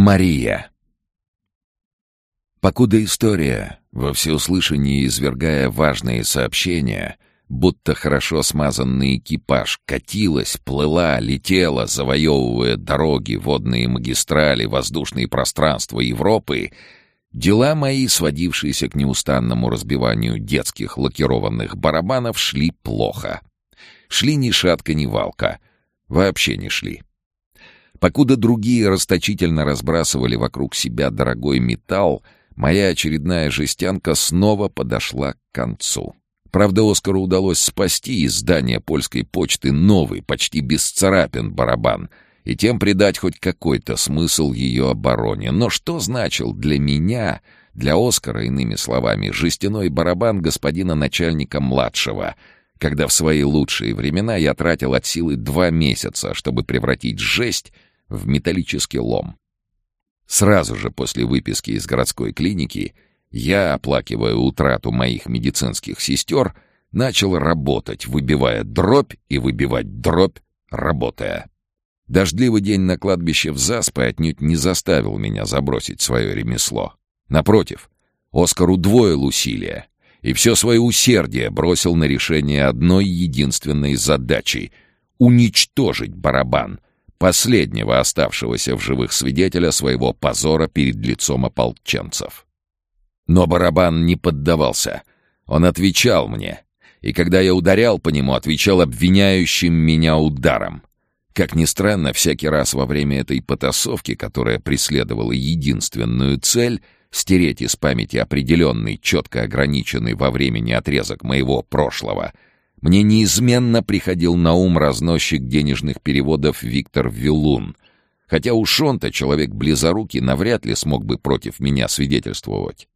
Мария. Покуда история, во всеуслышании извергая важные сообщения, будто хорошо смазанный экипаж, катилась, плыла, летела, завоевывая дороги, водные магистрали, воздушные пространства Европы, дела мои, сводившиеся к неустанному разбиванию детских лакированных барабанов, шли плохо. Шли ни шатка, ни валка. Вообще не шли. Покуда другие расточительно разбрасывали вокруг себя дорогой металл, моя очередная жестянка снова подошла к концу. Правда, Оскару удалось спасти из здания польской почты новый, почти без царапин барабан и тем придать хоть какой-то смысл ее обороне. Но что значил для меня, для Оскара, иными словами, жестяной барабан господина начальника младшего — когда в свои лучшие времена я тратил от силы два месяца, чтобы превратить жесть в металлический лом. Сразу же после выписки из городской клиники я, оплакивая утрату моих медицинских сестер, начал работать, выбивая дробь и выбивать дробь, работая. Дождливый день на кладбище в Заспе отнюдь не заставил меня забросить свое ремесло. Напротив, Оскар удвоил усилия и все свое усердие бросил на решение одной единственной задачи — уничтожить барабан — последнего оставшегося в живых свидетеля своего позора перед лицом ополченцев. Но барабан не поддавался. Он отвечал мне, и когда я ударял по нему, отвечал обвиняющим меня ударом. Как ни странно, всякий раз во время этой потасовки, которая преследовала единственную цель — стереть из памяти определенный, четко ограниченный во времени отрезок моего прошлого — мне неизменно приходил на ум разносчик денежных переводов Виктор Вилун, хотя уж он-то, человек близорукий, навряд ли смог бы против меня свидетельствовать.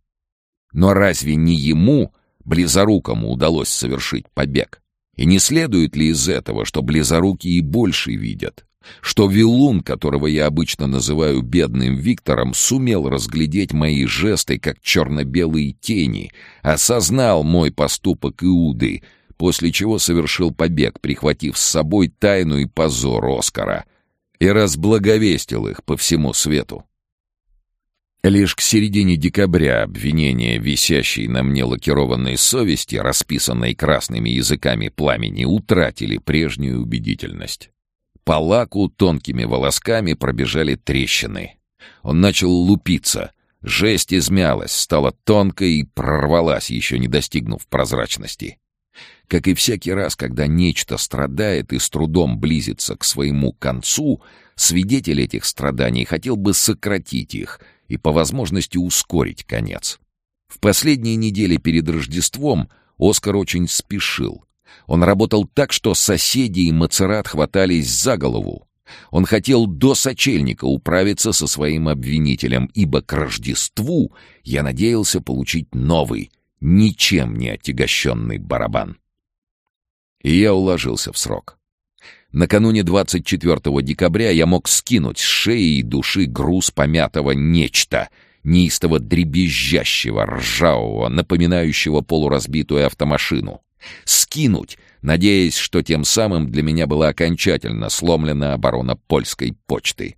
Но разве не ему, близорукому, удалось совершить побег? И не следует ли из этого, что близорукие больше видят? Что Вилун, которого я обычно называю бедным Виктором, сумел разглядеть мои жесты, как черно-белые тени, осознал мой поступок Иуды — после чего совершил побег, прихватив с собой тайну и позор Оскара, и разблаговестил их по всему свету. Лишь к середине декабря обвинения, висящие на мне лакированной совести, расписанной красными языками пламени, утратили прежнюю убедительность. По лаку тонкими волосками пробежали трещины. Он начал лупиться. Жесть измялась, стала тонкой и прорвалась, еще не достигнув прозрачности. Как и всякий раз, когда нечто страдает и с трудом близится к своему концу, свидетель этих страданий хотел бы сократить их и по возможности ускорить конец. В последние недели перед Рождеством Оскар очень спешил. Он работал так, что соседи и Мацерат хватались за голову. Он хотел до сочельника управиться со своим обвинителем, ибо к Рождеству я надеялся получить новый, ничем не отягощенный барабан. И я уложился в срок. Накануне 24 декабря я мог скинуть с шеи и души груз помятого нечто, неистово дребезжащего, ржавого, напоминающего полуразбитую автомашину. Скинуть, надеясь, что тем самым для меня была окончательно сломлена оборона польской почты.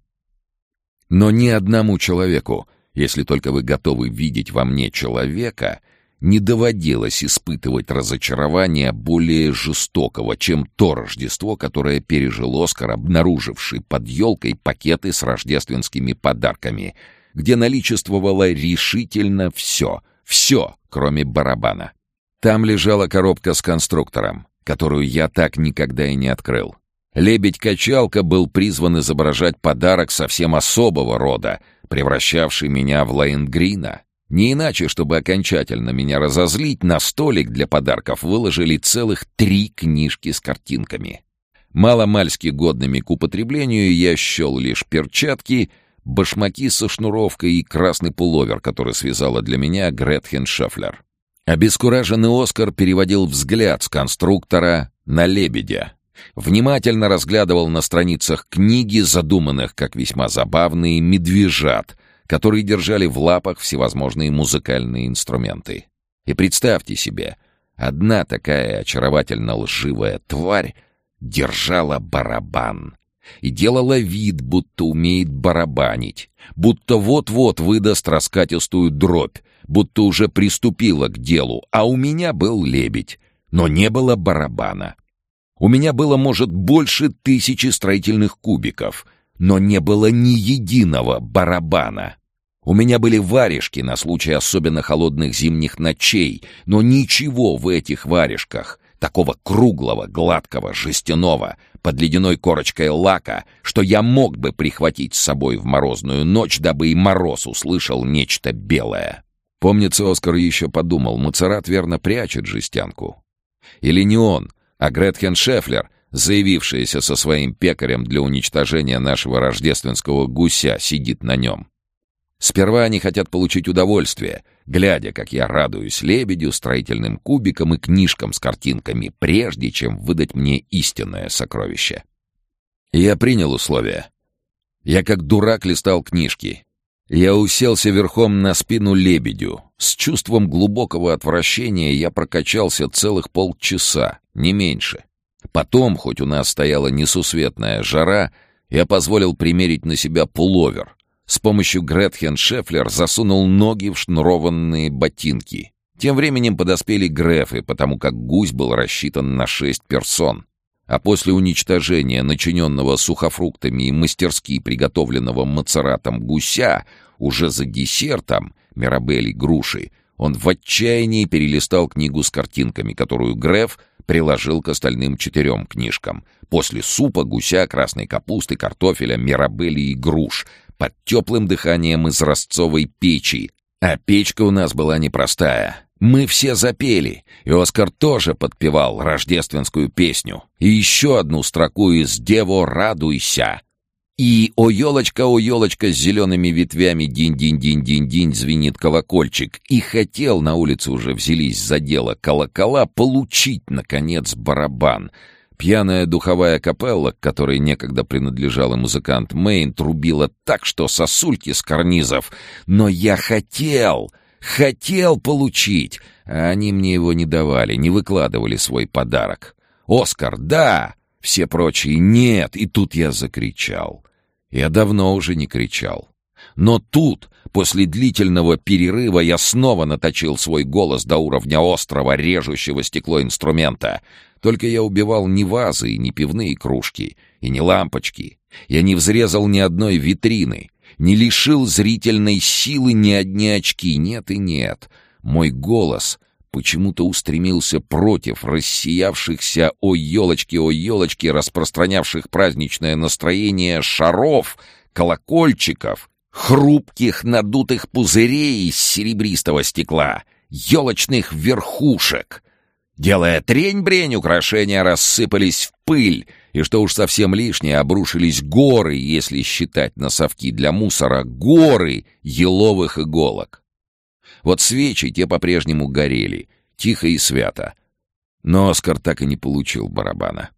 Но ни одному человеку, если только вы готовы видеть во мне человека — не доводилось испытывать разочарование более жестокого, чем то Рождество, которое пережил Оскар, обнаруживший под елкой пакеты с рождественскими подарками, где наличествовало решительно все, все, кроме барабана. Там лежала коробка с конструктором, которую я так никогда и не открыл. Лебедь-качалка был призван изображать подарок совсем особого рода, превращавший меня в Лайнгрина, не иначе, чтобы окончательно меня разозлить, на столик для подарков выложили целых три книжки с картинками. Маломальски годными к употреблению я счел лишь перчатки, башмаки со шнуровкой и красный пуловер, который связала для меня Гретхен Шефлер. Обескураженный Оскар переводил взгляд с конструктора на лебедя. Внимательно разглядывал на страницах книги, задуманных как весьма забавные, медвежат — которые держали в лапах всевозможные музыкальные инструменты. И представьте себе, одна такая очаровательно лживая тварь держала барабан и делала вид, будто умеет барабанить, будто вот-вот выдаст раскатистую дробь, будто уже приступила к делу, а у меня был лебедь, но не было барабана. У меня было, может, больше тысячи строительных кубиков, но не было ни единого барабана. У меня были варежки на случай особенно холодных зимних ночей, но ничего в этих варежках, такого круглого, гладкого, жестяного, под ледяной корочкой лака, что я мог бы прихватить с собой в морозную ночь, дабы и мороз услышал нечто белое. Помнится, Оскар еще подумал, Мацерат верно прячет жестянку. Или не он, а Гретхен Шефлер, заявившаяся со своим пекарем для уничтожения нашего рождественского гуся, сидит на нем. Сперва они хотят получить удовольствие, глядя, как я радуюсь лебедю, строительным кубикам и книжкам с картинками, прежде чем выдать мне истинное сокровище. Я принял условия. Я как дурак листал книжки. Я уселся верхом на спину лебедю. С чувством глубокого отвращения я прокачался целых полчаса, не меньше. Потом, хоть у нас стояла несусветная жара, я позволил примерить на себя пуловер, с помощью Гретхен Шефлер засунул ноги в шнурованные ботинки. Тем временем подоспели грефы, потому как гусь был рассчитан на шесть персон. А после уничтожения начиненного сухофруктами и мастерски приготовленного мацератом гуся, уже за десертом, мирабели груши, он в отчаянии перелистал книгу с картинками, которую Греф приложил к остальным четырем книжкам. После супа, гуся, красной капусты, картофеля, мирабели и груш — под теплым дыханием из ростцовой печи. А печка у нас была непростая. Мы все запели, и Оскар тоже подпевал рождественскую песню. И еще одну строку из «Дево, радуйся». И «О, елочка, о, елочка» с зелеными ветвями динь-динь-динь-динь-динь звенит колокольчик. И хотел, на улице уже взялись за дело колокола, получить, наконец, барабан — Пьяная духовая капелла, к которой некогда принадлежал и музыкант Мэйн, трубила так, что сосульки с карнизов. Но я хотел, хотел получить, а они мне его не давали, не выкладывали свой подарок. «Оскар, да!» Все прочие «нет», и тут я закричал. Я давно уже не кричал. Но тут, после длительного перерыва, я снова наточил свой голос до уровня острого, режущего стекло инструмента — только я убивал не вазы и не пивные кружки, и не лампочки. Я не взрезал ни одной витрины, не лишил зрительной силы ни одни очки. Нет и нет. Мой голос почему-то устремился против рассиявшихся «Ой, елочки, ой, елочки», распространявших праздничное настроение шаров, колокольчиков, хрупких надутых пузырей из серебристого стекла, елочных верхушек — Делая трень-брень, украшения рассыпались в пыль, и что уж совсем лишнее, обрушились горы, если считать носовки для мусора, горы еловых иголок. Вот свечи те по-прежнему горели, тихо и свято. Но Оскар так и не получил барабана.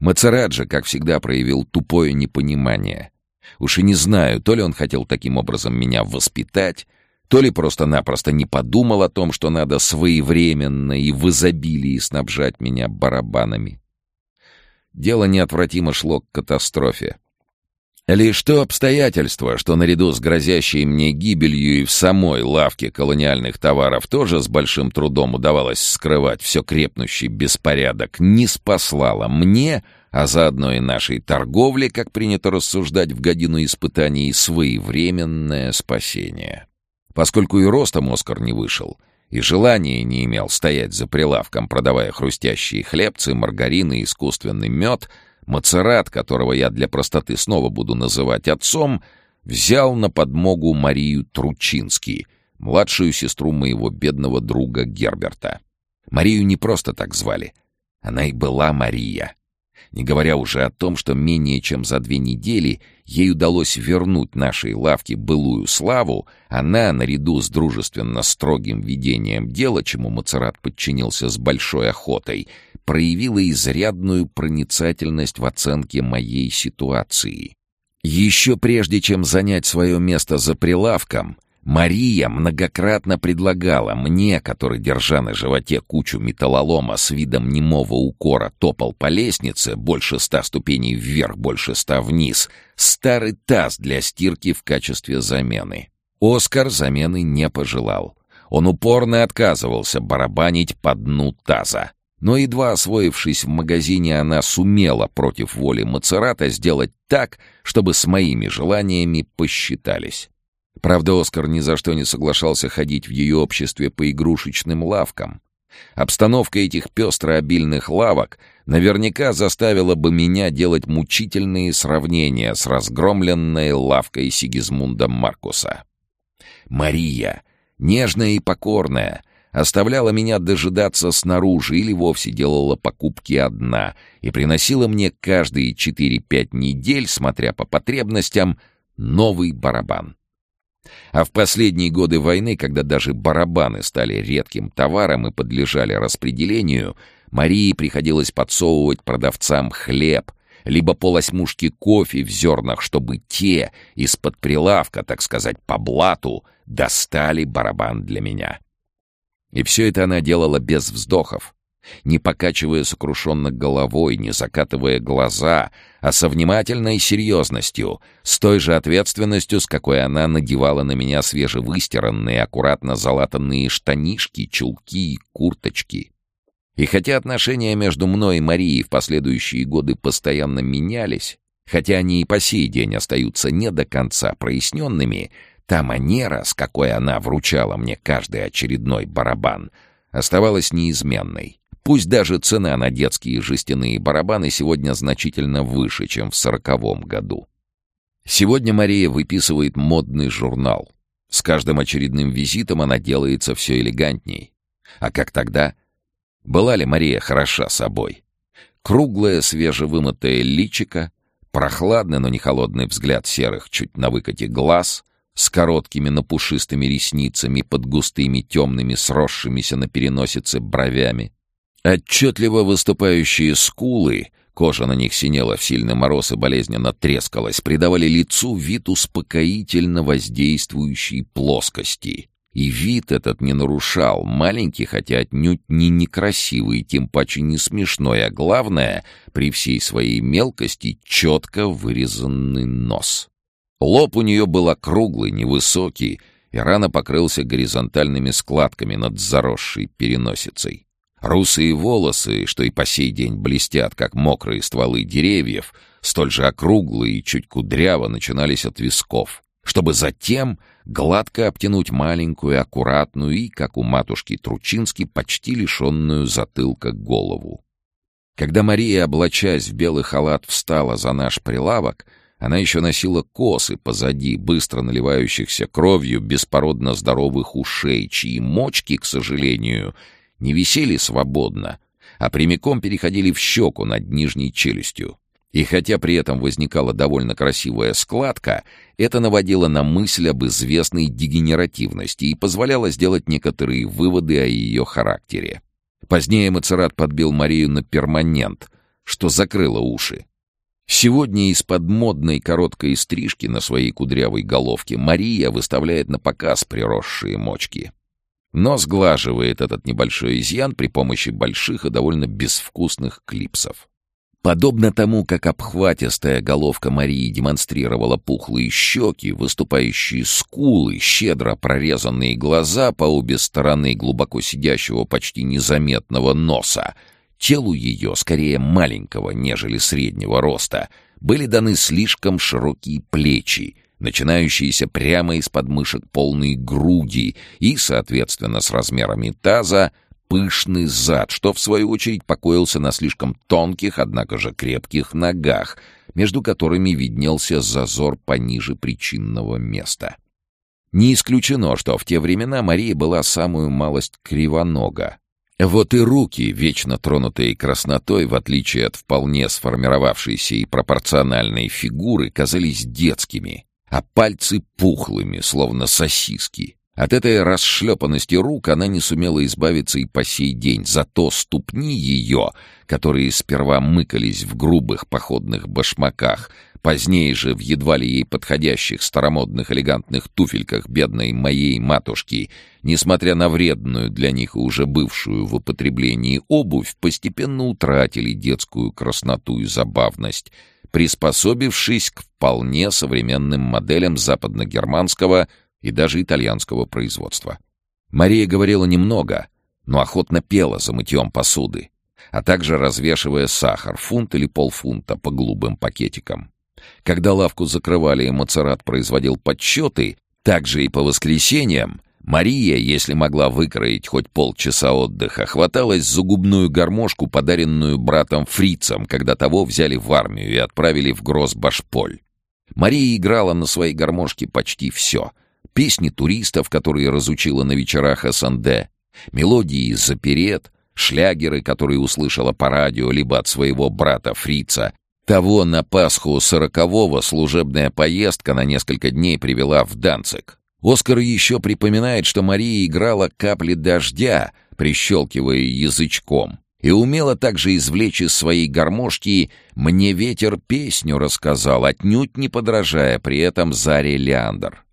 Мацераджа, как всегда, проявил тупое непонимание. Уж и не знаю, то ли он хотел таким образом меня воспитать, то ли просто-напросто не подумал о том, что надо своевременно и в изобилии снабжать меня барабанами. Дело неотвратимо шло к катастрофе. Лишь то обстоятельство, что наряду с грозящей мне гибелью и в самой лавке колониальных товаров тоже с большим трудом удавалось скрывать все крепнущий беспорядок, не спаслало мне, а заодно и нашей торговле, как принято рассуждать в годину испытаний, своевременное спасение. Поскольку и ростом Оскар не вышел, и желания не имел стоять за прилавком, продавая хрустящие хлебцы, маргарин и искусственный мед, Мацерат, которого я для простоты снова буду называть отцом, взял на подмогу Марию Тручинский, младшую сестру моего бедного друга Герберта. Марию не просто так звали. Она и была Мария не говоря уже о том, что менее чем за две недели ей удалось вернуть нашей лавке былую славу, она, наряду с дружественно строгим ведением дела, чему Мацерат подчинился с большой охотой, проявила изрядную проницательность в оценке моей ситуации. Еще прежде чем занять свое место за прилавком, Мария многократно предлагала мне, который, держа на животе кучу металлолома с видом немого укора, топал по лестнице, больше ста ступеней вверх, больше ста вниз, старый таз для стирки в качестве замены. Оскар замены не пожелал. Он упорно отказывался барабанить по дну таза. Но едва освоившись в магазине, она сумела против воли Мацерата сделать так, чтобы с моими желаниями посчитались. Правда, Оскар ни за что не соглашался ходить в ее обществе по игрушечным лавкам. Обстановка этих пестро-обильных лавок наверняка заставила бы меня делать мучительные сравнения с разгромленной лавкой Сигизмунда Маркуса. Мария, нежная и покорная, оставляла меня дожидаться снаружи или вовсе делала покупки одна и приносила мне каждые 4-5 недель, смотря по потребностям, новый барабан. А в последние годы войны, когда даже барабаны стали редким товаром и подлежали распределению, Марии приходилось подсовывать продавцам хлеб, либо полосьмушки кофе в зернах, чтобы те из-под прилавка, так сказать, по блату, достали барабан для меня. И все это она делала без вздохов, не покачивая сокрушенно головой, не закатывая глаза, а со внимательной серьезностью, с той же ответственностью, с какой она надевала на меня свежевыстиранные, аккуратно залатанные штанишки, чулки и курточки. И хотя отношения между мной и Марией в последующие годы постоянно менялись, хотя они и по сей день остаются не до конца проясненными, та манера, с какой она вручала мне каждый очередной барабан, оставалась неизменной. Пусть даже цена на детские жестяные барабаны сегодня значительно выше, чем в сороковом году. Сегодня Мария выписывает модный журнал. С каждым очередным визитом она делается все элегантней. А как тогда? Была ли Мария хороша собой? Круглое свежевымытое личико, прохладный, но не холодный взгляд серых чуть на выкате глаз — с короткими напушистыми ресницами под густыми темными сросшимися на переносице бровями, Отчетливо выступающие скулы, кожа на них синела в сильный мороз и болезненно трескалась, придавали лицу вид успокоительно воздействующей плоскости. И вид этот не нарушал маленький, хотя отнюдь не некрасивый, тем паче не смешной, а главное, при всей своей мелкости, четко вырезанный нос. Лоб у нее был округлый, невысокий, и рано покрылся горизонтальными складками над заросшей переносицей. Русые волосы, что и по сей день блестят, как мокрые стволы деревьев, столь же округлые и чуть кудряво начинались от висков, чтобы затем гладко обтянуть маленькую, аккуратную и, как у матушки Тручински, почти лишенную затылка голову. Когда Мария, облачаясь в белый халат, встала за наш прилавок, она еще носила косы позади, быстро наливающихся кровью беспородно здоровых ушей, чьи мочки, к сожалению, не висели свободно, а прямиком переходили в щеку над нижней челюстью. И хотя при этом возникала довольно красивая складка, это наводило на мысль об известной дегенеративности и позволяло сделать некоторые выводы о ее характере. Позднее Мацерат подбил Марию на перманент, что закрыло уши. Сегодня из-под модной короткой стрижки на своей кудрявой головке Мария выставляет на показ приросшие мочки но сглаживает этот небольшой изъян при помощи больших и довольно безвкусных клипсов. Подобно тому, как обхватистая головка Марии демонстрировала пухлые щеки, выступающие скулы, щедро прорезанные глаза по обе стороны глубоко сидящего почти незаметного носа, телу ее, скорее маленького, нежели среднего роста, были даны слишком широкие плечи, начинающиеся прямо из подмышек полные груди и, соответственно, с размерами таза, пышный зад, что, в свою очередь, покоился на слишком тонких, однако же крепких ногах, между которыми виднелся зазор пониже причинного места. Не исключено, что в те времена Мария была самую малость кривонога. Вот и руки, вечно тронутые краснотой, в отличие от вполне сформировавшейся и пропорциональной фигуры, казались детскими, а пальцы пухлыми, словно сосиски. От этой расшлепанности рук она не сумела избавиться и по сей день, зато ступни ее, которые сперва мыкались в грубых походных башмаках, Позднее же в едва ли ей подходящих старомодных элегантных туфельках бедной моей матушки, несмотря на вредную для них уже бывшую в употреблении обувь, постепенно утратили детскую красноту и забавность, приспособившись к вполне современным моделям западно-германского и даже итальянского производства. Мария говорила немного, но охотно пела за мытьем посуды, а также развешивая сахар, фунт или полфунта по голубым пакетикам. Когда лавку закрывали и Мацерат производил подсчеты, также и по воскресеньям, Мария, если могла выкроить хоть полчаса отдыха, хваталась за губную гармошку, подаренную братом Фрицем, когда того взяли в армию и отправили в Гросбашполь. Мария играла на своей гармошке почти все. Песни туристов, которые разучила на вечерах СНД, мелодии из оперет, шлягеры, которые услышала по радио либо от своего брата Фрица, того на Пасху сорокового служебная поездка на несколько дней привела в Данцик. Оскар еще припоминает, что Мария играла капли дождя, прищелкивая язычком, и умела также извлечь из своей гармошки «Мне ветер песню рассказал», отнюдь не подражая при этом Заре Леандр.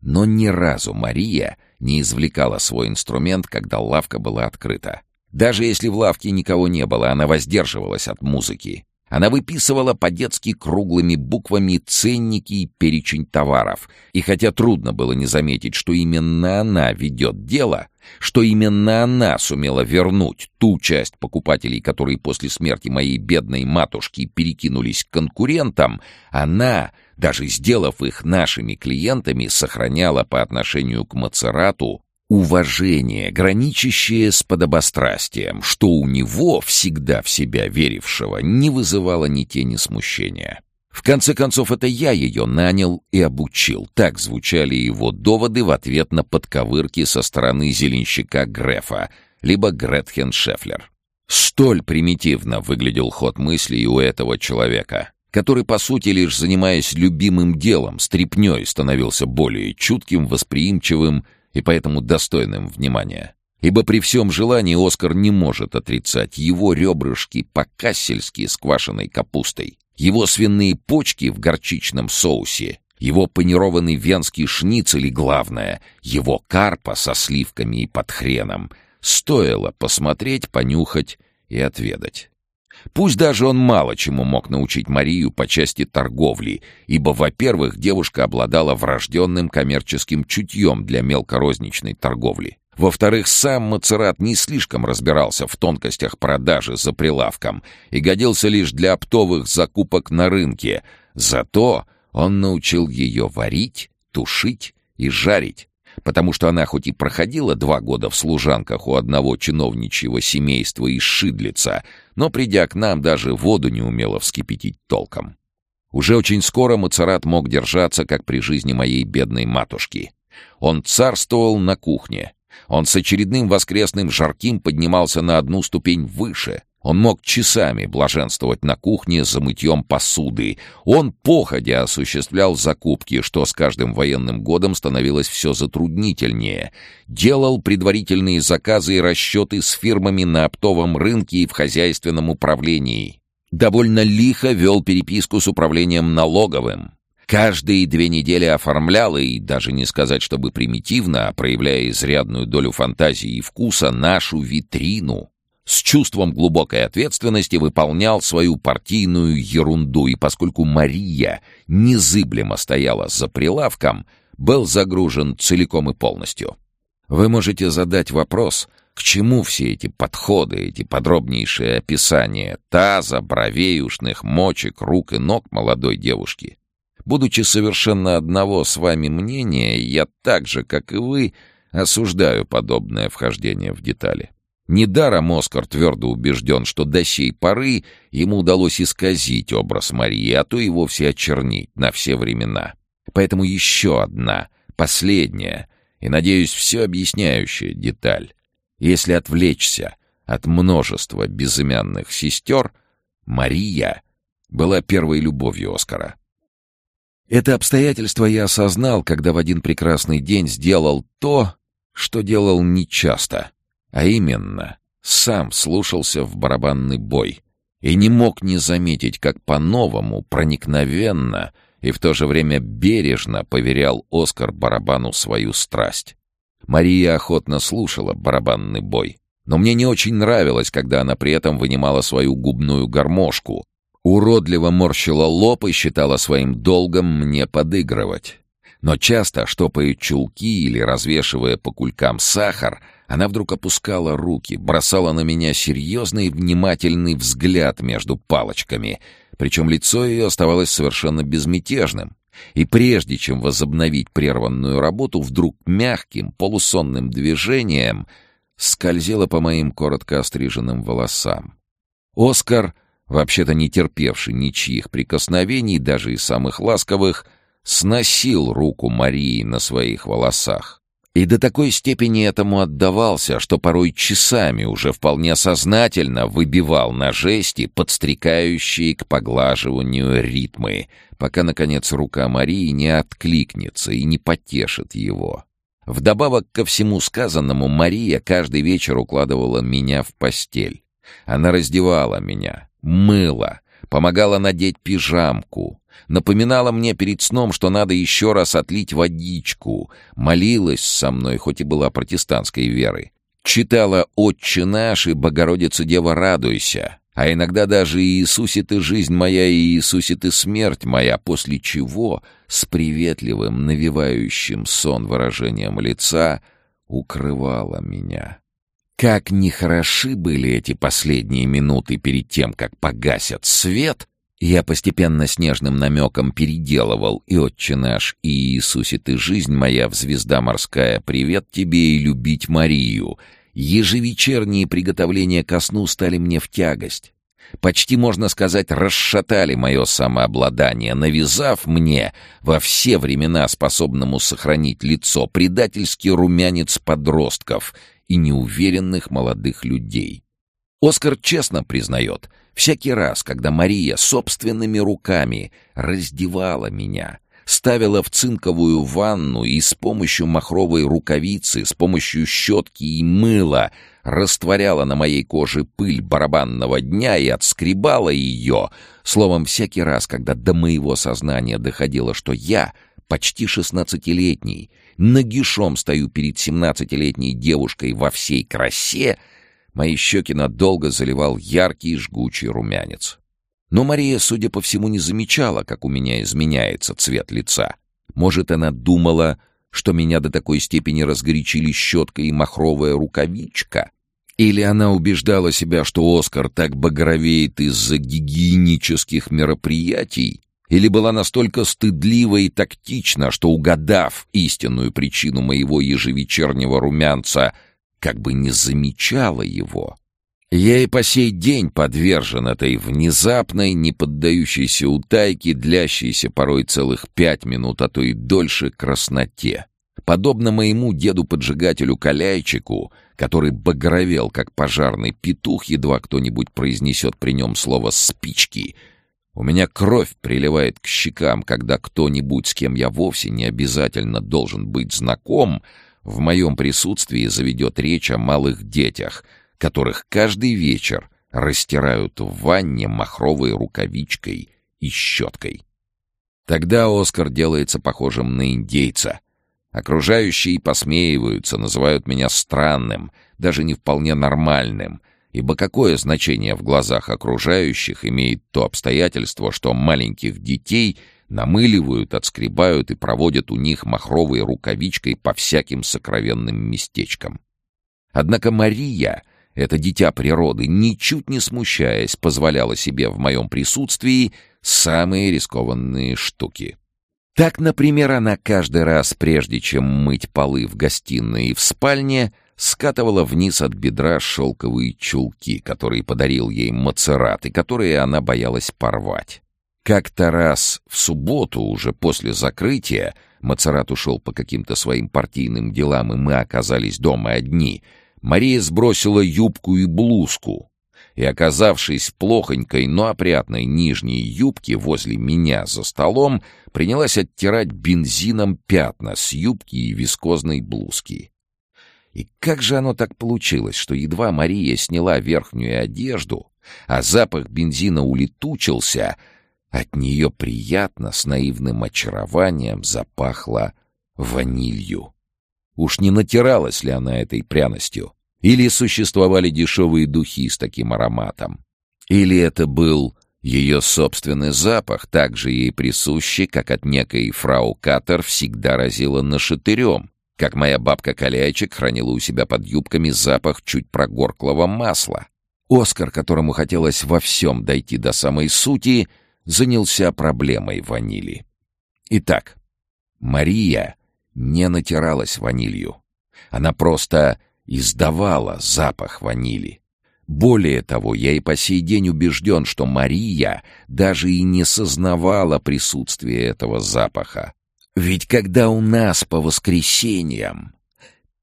Но ни разу Мария не извлекала свой инструмент, когда лавка была открыта. Даже если в лавке никого не было, она воздерживалась от музыки. Она выписывала по-детски круглыми буквами ценники и перечень товаров. И хотя трудно было не заметить, что именно она ведет дело, что именно она сумела вернуть ту часть покупателей, которые после смерти моей бедной матушки перекинулись к конкурентам, она, даже сделав их нашими клиентами, сохраняла по отношению к Мацерату уважение, граничащее с подобострастием, что у него, всегда в себя верившего, не вызывало ни тени смущения. В конце концов, это я ее нанял и обучил. Так звучали его доводы в ответ на подковырки со стороны зеленщика Грефа, либо Гретхен Шефлер. Столь примитивно выглядел ход мыслей у этого человека, который, по сути, лишь занимаясь любимым делом, стряпнёй становился более чутким, восприимчивым и поэтому достойным внимания. Ибо при всем желании Оскар не может отрицать его ребрышки по-кассельски с квашеной капустой, его свиные почки в горчичном соусе, его панированный венский шницель и, главное, его карпа со сливками и под хреном. Стоило посмотреть, понюхать и отведать. Пусть даже он мало чему мог научить Марию по части торговли, ибо, во-первых, девушка обладала врожденным коммерческим чутьем для мелкорозничной торговли. Во-вторых, сам Мацерат не слишком разбирался в тонкостях продажи за прилавком и годился лишь для оптовых закупок на рынке. Зато он научил ее варить, тушить и жарить потому что она хоть и проходила два года в служанках у одного чиновничьего семейства из Шидлица, но, придя к нам, даже воду не умела вскипятить толком. Уже очень скоро Мацарат мог держаться, как при жизни моей бедной матушки. Он царствовал на кухне. Он с очередным воскресным жарким поднимался на одну ступень выше — он мог часами блаженствовать на кухне за мытьем посуды. Он походя осуществлял закупки, что с каждым военным годом становилось все затруднительнее. Делал предварительные заказы и расчеты с фирмами на оптовом рынке и в хозяйственном управлении. Довольно лихо вел переписку с управлением налоговым. Каждые две недели оформлял, и даже не сказать, чтобы примитивно, а проявляя изрядную долю фантазии и вкуса, нашу витрину — с чувством глубокой ответственности выполнял свою партийную ерунду, и поскольку Мария незыблемо стояла за прилавком, был загружен целиком и полностью. Вы можете задать вопрос, к чему все эти подходы, эти подробнейшие описания таза, бровей, ушных мочек, рук и ног молодой девушки? Будучи совершенно одного с вами мнения, я так же, как и вы, осуждаю подобное вхождение в детали. Недаром Оскар твердо убежден, что до сей поры ему удалось исказить образ Марии, а то и вовсе очернить на все времена. Поэтому еще одна, последняя и, надеюсь, все объясняющая деталь. Если отвлечься от множества безымянных сестер, Мария была первой любовью Оскара. Это обстоятельство я осознал, когда в один прекрасный день сделал то, что делал нечасто — а именно, сам слушался в барабанный бой И не мог не заметить, как по-новому, проникновенно и в то же время бережно поверял Оскар барабану свою страсть. Мария охотно слушала барабанный бой. Но мне не очень нравилось, когда она при этом вынимала свою губную гармошку, уродливо морщила лоб и считала своим долгом мне подыгрывать. Но часто, штопая чулки или развешивая по кулькам сахар, она вдруг опускала руки, бросала на меня серьезный и внимательный взгляд между палочками, причем лицо ее оставалось совершенно безмятежным. И прежде чем возобновить прерванную работу, вдруг мягким, полусонным движением скользила по моим коротко остриженным волосам. Оскар, вообще-то не терпевший ничьих прикосновений, даже и самых ласковых, сносил руку Марии на своих волосах. И до такой степени этому отдавался, что порой часами уже вполне сознательно выбивал на жести подстрекающие к поглаживанию ритмы, пока, наконец, рука Марии не откликнется и не потешит его. Вдобавок ко всему сказанному, Мария каждый вечер укладывала меня в постель. Она раздевала меня, мыла, помогала надеть пижамку, напоминала мне перед сном, что надо еще раз отлить водичку, молилась со мной, хоть и была протестантской веры, читала «Отче наш» и «Богородица Дева, радуйся», а иногда даже «Иисусе ты жизнь моя и Иисусе ты смерть моя», после чего с приветливым, навевающим сон выражением лица укрывала меня. Как нехороши были эти последние минуты перед тем, как погасят свет, я постепенно с нежным намеком переделывал и «Отче наш», и «Иисусе ты жизнь моя» в «Звезда морская», «Привет тебе» и «Любить Марию». Ежевечерние приготовления ко сну стали мне в тягость. Почти, можно сказать, расшатали мое самообладание, навязав мне во все времена способному сохранить лицо предательский румянец подростков — и неуверенных молодых людей. Оскар честно признает, всякий раз, когда Мария собственными руками раздевала меня, ставила в цинковую ванну и с помощью махровой рукавицы, с помощью щетки и мыла растворяла на моей коже пыль барабанного дня и отскребала ее, словом, всякий раз, когда до моего сознания доходило, что я, почти шестнадцатилетний, нагишом стою перед семнадцатилетней девушкой во всей красе, мои щеки надолго заливал яркий жгучий румянец. Но Мария, судя по всему, не замечала, как у меня изменяется цвет лица. Может, она думала, что меня до такой степени разгорячили щетка и махровая рукавичка? Или она убеждала себя, что Оскар так багровеет из-за гигиенических мероприятий, или была настолько стыдлива и тактична, что, угадав истинную причину моего ежевечернего румянца, как бы не замечала его. Я и по сей день подвержен этой внезапной, не поддающейся утайке, длящейся порой целых пять минут, а то и дольше, красноте. Подобно моему деду-поджигателю Каляйчику, который багровел, как пожарный петух, едва кто-нибудь произнесет при нем слово «спички», у меня кровь приливает к щекам, когда кто-нибудь, с кем я вовсе не обязательно должен быть знаком, в моем присутствии заведет речь о малых детях, которых каждый вечер растирают в ванне махровой рукавичкой и щеткой. Тогда Оскар делается похожим на индейца. Окружающие посмеиваются, называют меня странным, даже не вполне нормальным — Ибо какое значение в глазах окружающих имеет то обстоятельство, что маленьких детей намыливают, отскребают и проводят у них махровой рукавичкой по всяким сокровенным местечкам. Однако Мария, это дитя природы, ничуть не смущаясь, позволяла себе в моем присутствии самые рискованные штуки. Так, например, она каждый раз, прежде чем мыть полы в гостиной и в спальне, скатывала вниз от бедра шелковые чулки, которые подарил ей Мацерат и которые она боялась порвать. Как-то раз в субботу, уже после закрытия, Мацерат ушел по каким-то своим партийным делам, и мы оказались дома одни, Мария сбросила юбку и блузку, и, оказавшись плохонькой, но опрятной нижней юбке возле меня за столом, принялась оттирать бензином пятна с юбки и вискозной блузки. И как же оно так получилось, что едва Мария сняла верхнюю одежду, а запах бензина улетучился, от нее приятно, с наивным очарованием запахло ванилью. Уж не натиралась ли она этой пряностью? Или существовали дешевые духи с таким ароматом? Или это был ее собственный запах, также ей присущий, как от некой фрау Катер всегда разила нашатырем, как моя бабка Каляйчик хранила у себя под юбками запах чуть прогорклого масла. Оскар, которому хотелось во всем дойти до самой сути, занялся проблемой ванили. Итак, Мария не натиралась ванилью. Она просто издавала запах ванили. Более того, я и по сей день убежден, что Мария даже и не сознавала присутствия этого запаха. Ведь когда у нас по воскресеньям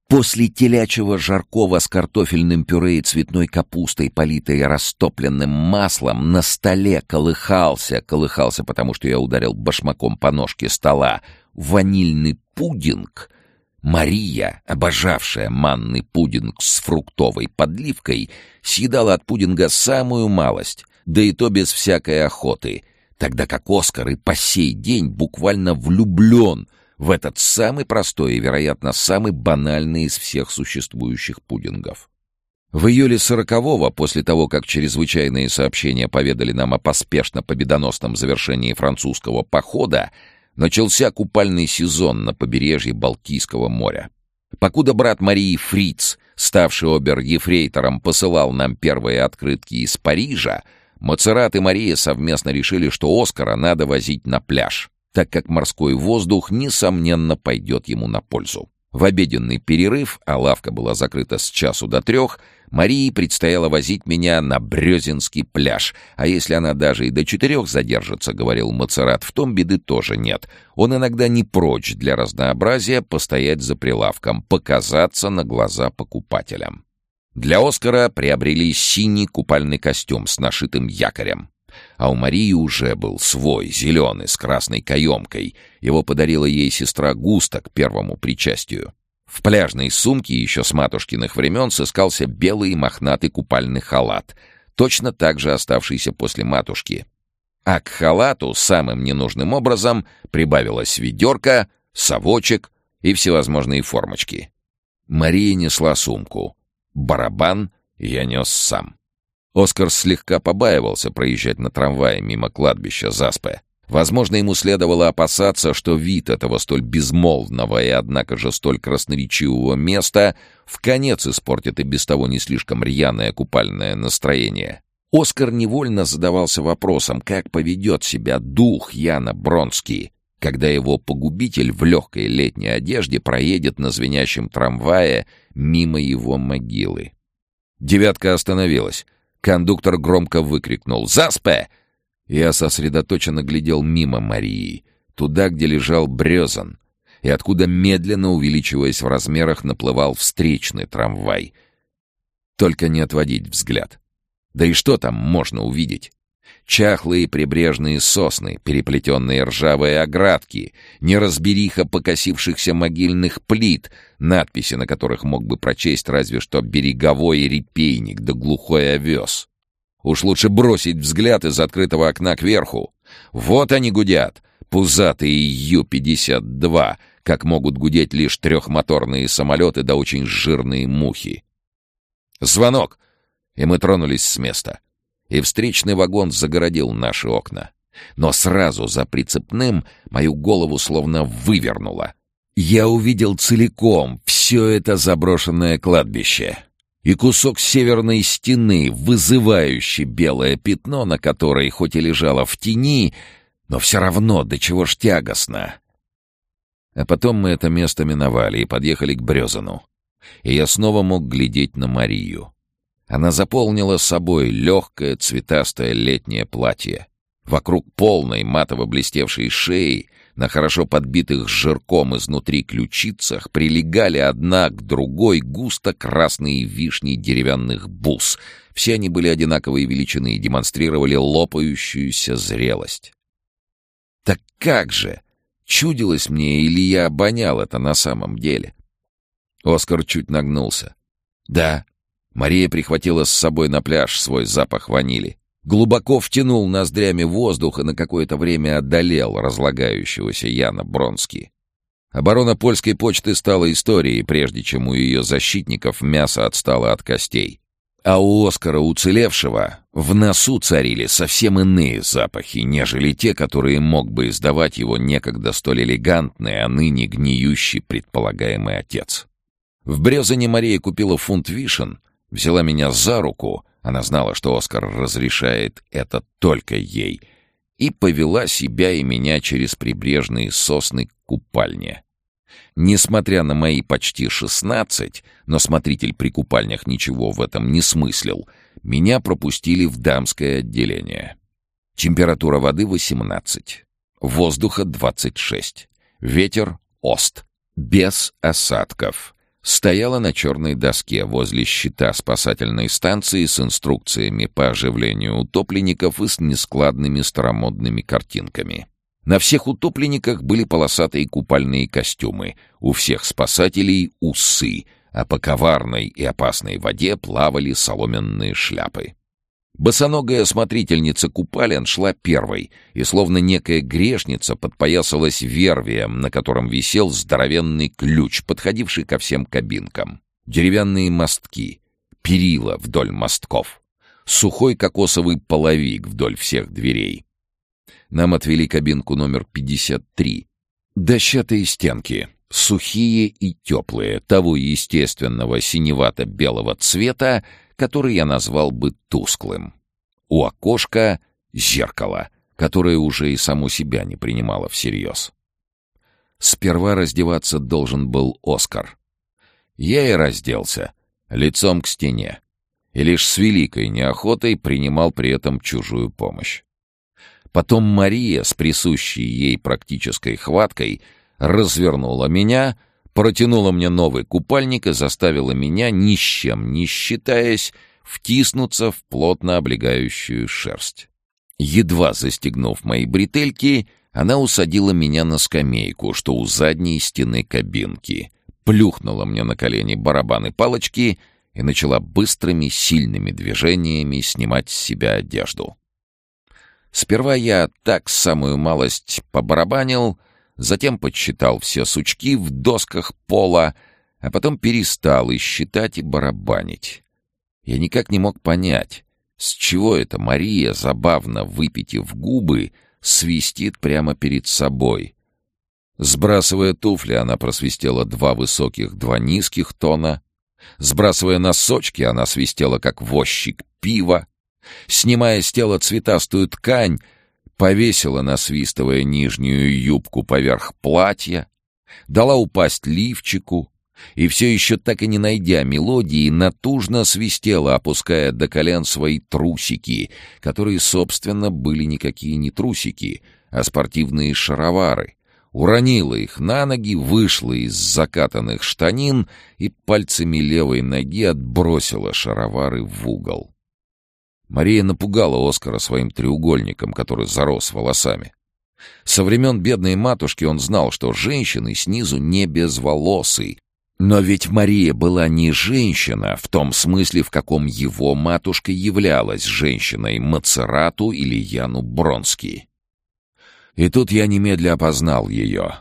После телячьего жаркого с картофельным пюре и цветной капустой, политой растопленным маслом, на столе колыхался, колыхался, потому что я ударил башмаком по ножке стола, ванильный пудинг. Мария, обожавшая манный пудинг с фруктовой подливкой, съедала от пудинга самую малость, да и то без всякой охоты, тогда как Оскар и по сей день буквально влюблен — в этот самый простой и, вероятно, самый банальный из всех существующих пудингов. В июле сорокового, после того, как чрезвычайные сообщения поведали нам о поспешно победоносном завершении французского похода, начался купальный сезон на побережье Балтийского моря. Покуда брат Марии Фриц, ставший обер-ефрейтором, посылал нам первые открытки из Парижа, Мацерат и Мария совместно решили, что Оскара надо возить на пляж так как морской воздух, несомненно, пойдет ему на пользу. В обеденный перерыв, а лавка была закрыта с часу до трех, Марии предстояло возить меня на Брезинский пляж, а если она даже и до четырех задержится, говорил Мацерат, в том беды тоже нет. Он иногда не прочь для разнообразия постоять за прилавком, показаться на глаза покупателям. Для Оскара приобрели синий купальный костюм с нашитым якорем. А у Марии уже был свой, зеленый, с красной каемкой. Его подарила ей сестра Густа к первому причастию. В пляжной сумке еще с матушкиных времен сыскался белый мохнатый купальный халат, точно так же оставшийся после матушки. А к халату самым ненужным образом прибавилась ведерко, совочек и всевозможные формочки. Мария несла сумку. Барабан я нес сам. Оскар слегка побаивался проезжать на трамвае мимо кладбища Заспе. Возможно, ему следовало опасаться, что вид этого столь безмолвного и, однако же, столь красноречивого места в конец испортит и без того не слишком рьяное купальное настроение. Оскар невольно задавался вопросом, как поведет себя дух Яна Бронский, когда его погубитель в легкой летней одежде проедет на звенящем трамвае мимо его могилы. Девятка остановилась — Кондуктор громко выкрикнул «Заспе!» Я сосредоточенно глядел мимо Марии, туда, где лежал Брезан, и откуда, медленно увеличиваясь в размерах, наплывал встречный трамвай. Только не отводить взгляд. Да и что там можно увидеть? Чахлые прибрежные сосны, переплетенные ржавые оградки, неразбериха покосившихся могильных плит, надписи на которых мог бы прочесть разве что береговой репейник да глухой овес. Уж лучше бросить взгляд из открытого окна кверху. Вот они гудят, пузатые Ю-52, как могут гудеть лишь трехмоторные самолеты да очень жирные мухи. Звонок, и мы тронулись с места. — и встречный вагон загородил наши окна. Но сразу за прицепным мою голову словно вывернуло. Я увидел целиком все это заброшенное кладбище и кусок северной стены, вызывающий белое пятно, на которой хоть и лежало в тени, но все равно до чего ж тягостно. А потом мы это место миновали и подъехали к Брезану. И я снова мог глядеть на Марию. Она заполнила собой легкое цветастое летнее платье. Вокруг полной матово-блестевшей шеи, на хорошо подбитых жирком изнутри ключицах, прилегали одна к другой густо красные вишни деревянных бус. Все они были одинаковой величины и демонстрировали лопающуюся зрелость. Так как же? Чудилось мне, или я обонял это на самом деле? Оскар чуть нагнулся. Да, Мария прихватила с собой на пляж свой запах ванили. Глубоко втянул ноздрями воздух и на какое-то время одолел разлагающегося Яна Бронски. Оборона польской почты стала историей, прежде чем у ее защитников мясо отстало от костей. А у Оскара уцелевшего в носу царили совсем иные запахи, нежели те, которые мог бы издавать его некогда столь элегантный, а ныне гниющий предполагаемый отец. В Брезане Мария купила фунт вишен, взяла меня за руку, она знала, что Оскар разрешает это только ей, и повела себя и меня через прибрежные сосны к купальне. Несмотря на мои почти шестнадцать, но смотритель при купальнях ничего в этом не смыслил, меня пропустили в дамское отделение. Температура воды 18, воздуха 26, ветер ост, без осадков. Стояла на черной доске возле щита спасательной станции с инструкциями по оживлению утопленников и с нескладными старомодными картинками. На всех утопленниках были полосатые купальные костюмы, у всех спасателей — усы, а по коварной и опасной воде плавали соломенные шляпы. Босоногая смотрительница купален шла первой, и словно некая грешница подпоясалась вервием, на котором висел здоровенный ключ, подходивший ко всем кабинкам. Деревянные мостки, перила вдоль мостков, сухой кокосовый половик вдоль всех дверей — нам отвели кабинку номер 53. Дощатые стенки, сухие и теплые, того естественного синевато-белого цвета, который я назвал бы тусклым. У окошка зеркало, которое уже и саму себя не принимало всерьез. Сперва раздеваться должен был Оскар. Я и разделся, лицом к стене, и лишь с великой неохотой принимал при этом чужую помощь. Потом Мария с присущей ей практической хваткой развернула меня, протянула мне новый купальник и заставила меня, ни с чем не считаясь, втиснуться в плотно облегающую шерсть. Едва застегнув мои бретельки, она усадила меня на скамейку, что у задней стены кабинки, плюхнула мне на колени барабаны палочки и начала быстрыми, сильными движениями снимать с себя одежду. Сперва я так самую малость побарабанил, затем подсчитал все сучки в досках пола, а потом перестал и считать, и барабанить. Я никак не мог понять, с чего это Мария, забавно выпитив губы, свистит прямо перед собой. Сбрасывая туфли, она просвистела два высоких, два низких тона. Сбрасывая носочки, она свистела, как возчик пива. Снимая с тела цветастую ткань, повесила, насвистывая нижнюю юбку поверх платья, дала упасть лифчику, и все еще так и не найдя мелодии, натужно свистела, опуская до колен свои трусики, которые, собственно, были никакие не трусики, а спортивные шаровары. Уронила их на ноги, вышла из закатанных штанин и пальцами левой ноги отбросила шаровары в угол. Мария напугала Оскара своим треугольником, который зарос волосами. Со времен бедной матушки он знал, что женщины снизу не безволосы. Но ведь Мария была не женщина в том смысле, в каком его матушка являлась женщиной Мацерату или Яну Бронски. И тут я немедля опознал ее.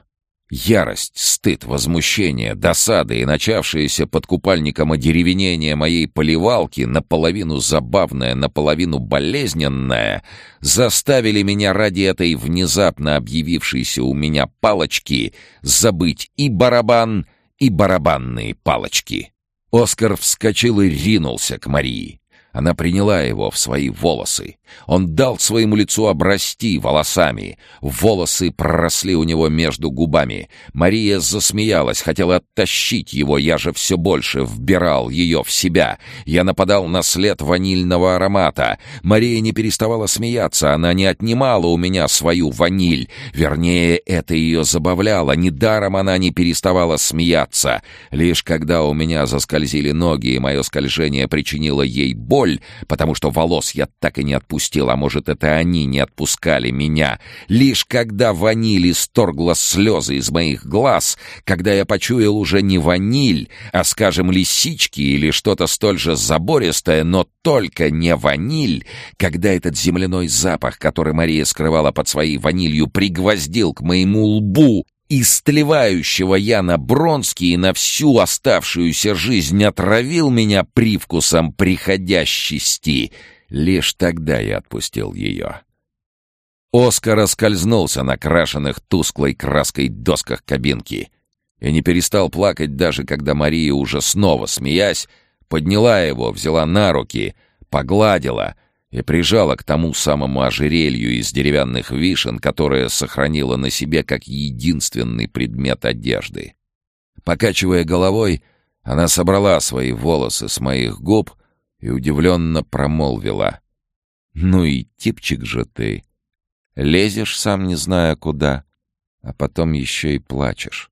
Ярость, стыд, возмущение, досада и начавшееся под купальником одеревенение моей поливалки, наполовину забавное, наполовину болезненное, заставили меня ради этой внезапно объявившейся у меня палочки забыть и барабан, и барабанные палочки. Оскар вскочил и ринулся к Марии. Она приняла его в свои волосы. Он дал своему лицу обрасти волосами. Волосы проросли у него между губами. Мария засмеялась, хотела оттащить его. Я же все больше вбирал ее в себя. Я нападал на след ванильного аромата. Мария не переставала смеяться. Она не отнимала у меня свою ваниль. Вернее, это ее забавляло. Недаром она не переставала смеяться. Лишь когда у меня заскользили ноги, и мое скольжение причинило ей боль, потому что волос я так и не отпустил, отпустил, а может, это они не отпускали меня. Лишь когда ваниль исторгла слезы из моих глаз, когда я почуял уже не ваниль, а, скажем, лисички или что-то столь же забористое, но только не ваниль, когда этот земляной запах, который Мария скрывала под своей ванилью, пригвоздил к моему лбу, истлевающего Яна Бронский на всю оставшуюся жизнь отравил меня привкусом приходящести. Лишь тогда я отпустил ее. Оскар раскользнулся на крашенных тусклой краской досках кабинки и не перестал плакать даже когда Мария уже снова, смеясь, подняла его, взяла на руки, погладила — и прижала к тому самому ожерелью из деревянных вишен, которое сохранила на себе как единственный предмет одежды. Покачивая головой, она собрала свои волосы с моих губ и удивленно промолвила. «Ну и типчик же ты! Лезешь, сам не зная куда, а потом еще и плачешь.